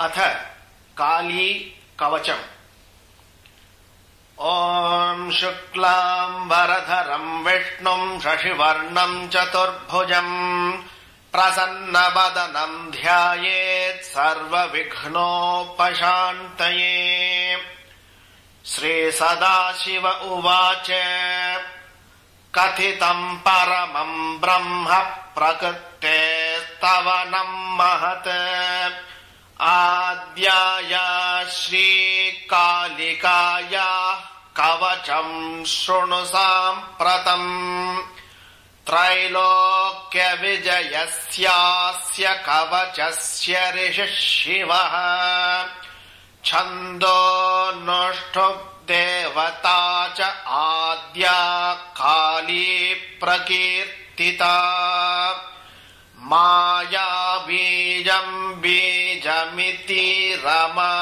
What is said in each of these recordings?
अथ काली कवचम् ॐ शुक्लाम्बरधरम् विष्णुम् शशिवर्णम् चतुर्भुजम् प्रसन्नवदनम् ध्यायेत् सर्वविघ्नोपशान्तये। श्रीसदाशिव उवाच कथितम् परमम् ब्रह्म प्रकृतेस्तवनम् महत् आद्याया श्रीकालिकाया कवचम् शृणु साम्प्रतम् त्रैलोक्यविजयस्यास्य कवचस्य ऋषिः शिवः छन्दोऽनुष्ठुदेवता च आद्या काली प्रकीर्तिता। माया बीजम् बीजमिति रमा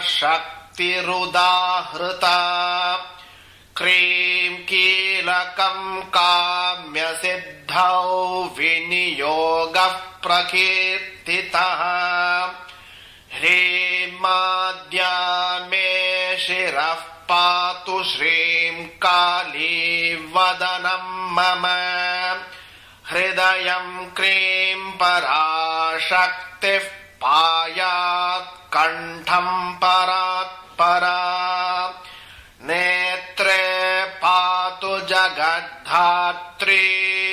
शक्तिरुदाहृता क्रीम् कीलकम् काम्यसिद्धौ विनियोगः प्रकीर्तितः ह्रीमाद्या मे शिरः पातु श्रीम् काली वदनम् मम। हृदयम् क्रीम् पराशक्तिः पायात् कण्ठम् परात्परा नेत्रे पातु जगद्धात्री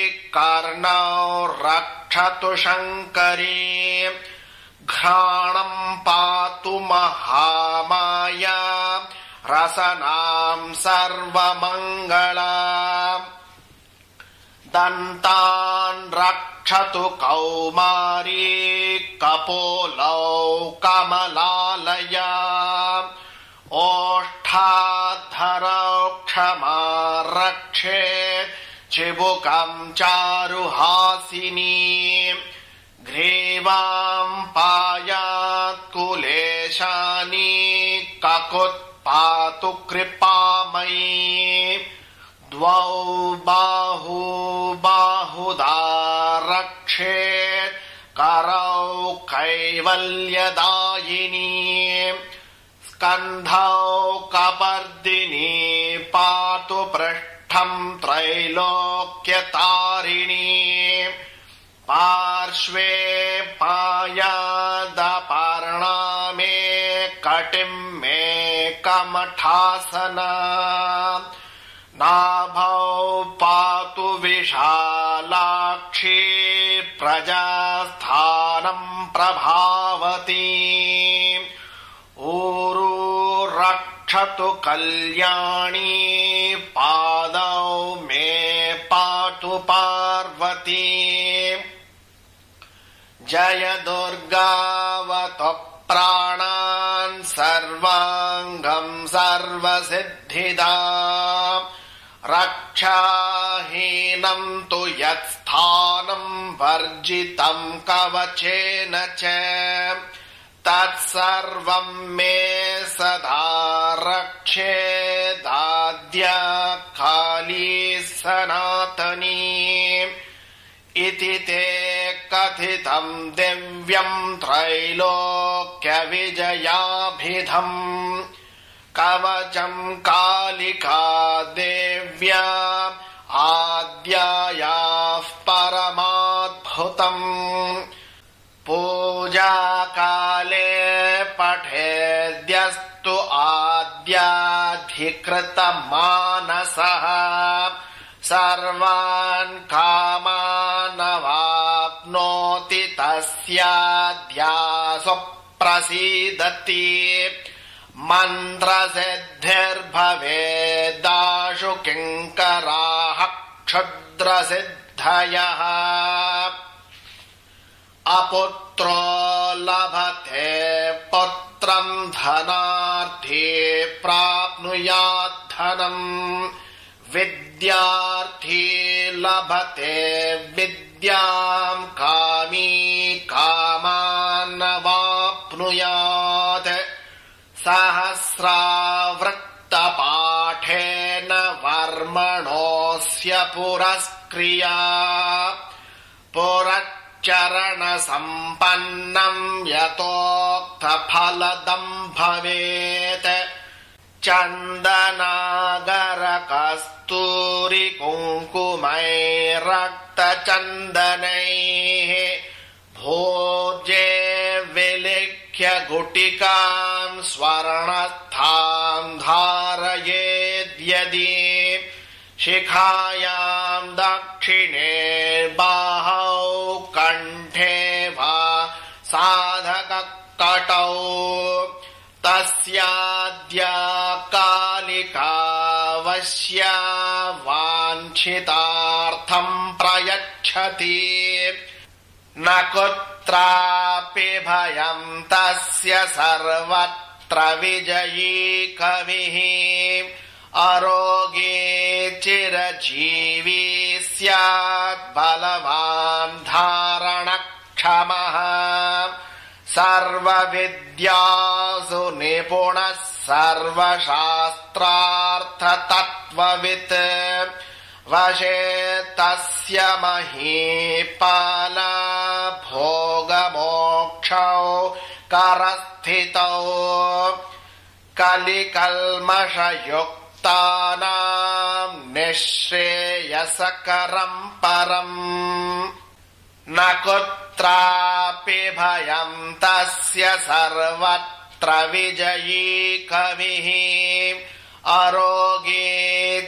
कर्णौ रक्षतु शङ्करी। घ्राणम् पातु महामाया। रसनाम् सर्वमङ्गला दन्तान् रक्षतु कौमारी कपोलौ कमलालया। ओष्ठाद्धरौ क्षमा रक्षेत् चिबुकम् चारुहासिनी। ग्रीवाम् पायात् ककुत्पातु कृपामयी द्वौ बाहू बाहुदा रक्षेत् करौ कैवल्यदायिनी स्कन्धौ कपर्दिनी पातु पृष्ठम् त्रैलोक्यतारिणी पार्श्वे पायादपर्णा मे कटिम् मे कमठासना नाभौ पातु विशालाक्षी प्रजास्थानम् प्रभावती। ऊरू रक्षतु कल्याणी पादौ मे पातु पार्वती। जय दुर्गावत प्राणान् सर्वाङ्गम् सर्वसिद्धिदा रक्षाहीनम् तु यत्स्थानम् वर्जितम् कवचेन च। तत्सर्वम् मे सदा रक्षेदाद्या काली सनातनी। इति ते कथितम् दिव्यम् त्रैलोक्यविजयाभिधम् कवचम् कालिका देव्या आद्यायाः परमाद्भुतम्। पूजाकाले पठेद्यस्तु आद्याधिकृतमानसः। सर्वान् कामानवाप्नोति तस्याद्यासु प्रसीदति मन्त्रसिद्धिर्भवेदाशु किङ्कराः क्षुद्रसिद्धयः। अपुत्रो लभते पुत्रम् धनार्थी प्राप्नुयाद्धनम् विद्यार्थी लभते विद्याम् कामी कामान्नवाप्नुयात् सहस्रावृत्तपाठेन वर्मणोऽस्य पुरस्क्रिया। पुर चरणसम्पन्नम् यतोक्त पुरुषार्थफलदम् भवेत्। चन्दनागरकस्तूरिकुङ्कुमैरक्तचन्दनैः भोजे विलिख्य गुटिकाम् स्वर्णस्थाम् धारयेद्यदि शिखायाम् दक्षिणे बाहौ कण्ठे वा साधककटौ तस्याद्या कालिकावश्या वाञ्छितार्थम् प्रयच्छति न कुत्रापि भयम् तस्य सर्वत्र विजयी कविः। अरोगे चिरजीवी स्यात् बलवान् धारणक्षमः। सर्वविद्यासु निपुणः सर्वशास्त्रार्थतत्त्ववित् वशे तस्य महीपाला भोगमोक्षौ करस्थितौ कलिकल्मषयुक्तानाम् निःश्रेयसकरम् परम् न कुत्रापि भयम् तस्य सर्वत्र विजयी कविः। अरोगे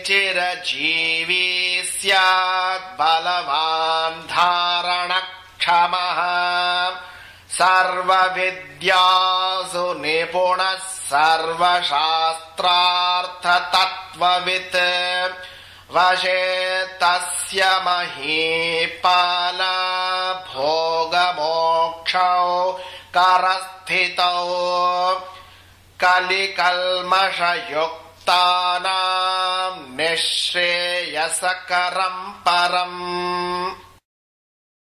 चिरजीवी स्यात् बलवान् धारणक्षमः। सर्वविद्यासु निपुणः सर्वशास्त्रार्थतत्त्ववित्। वशे तस्य महीपाला भोगमोक्षौ करस्थितौ कलिकल्मषयुक्तानाम् निःश्रेयसकरम् परम्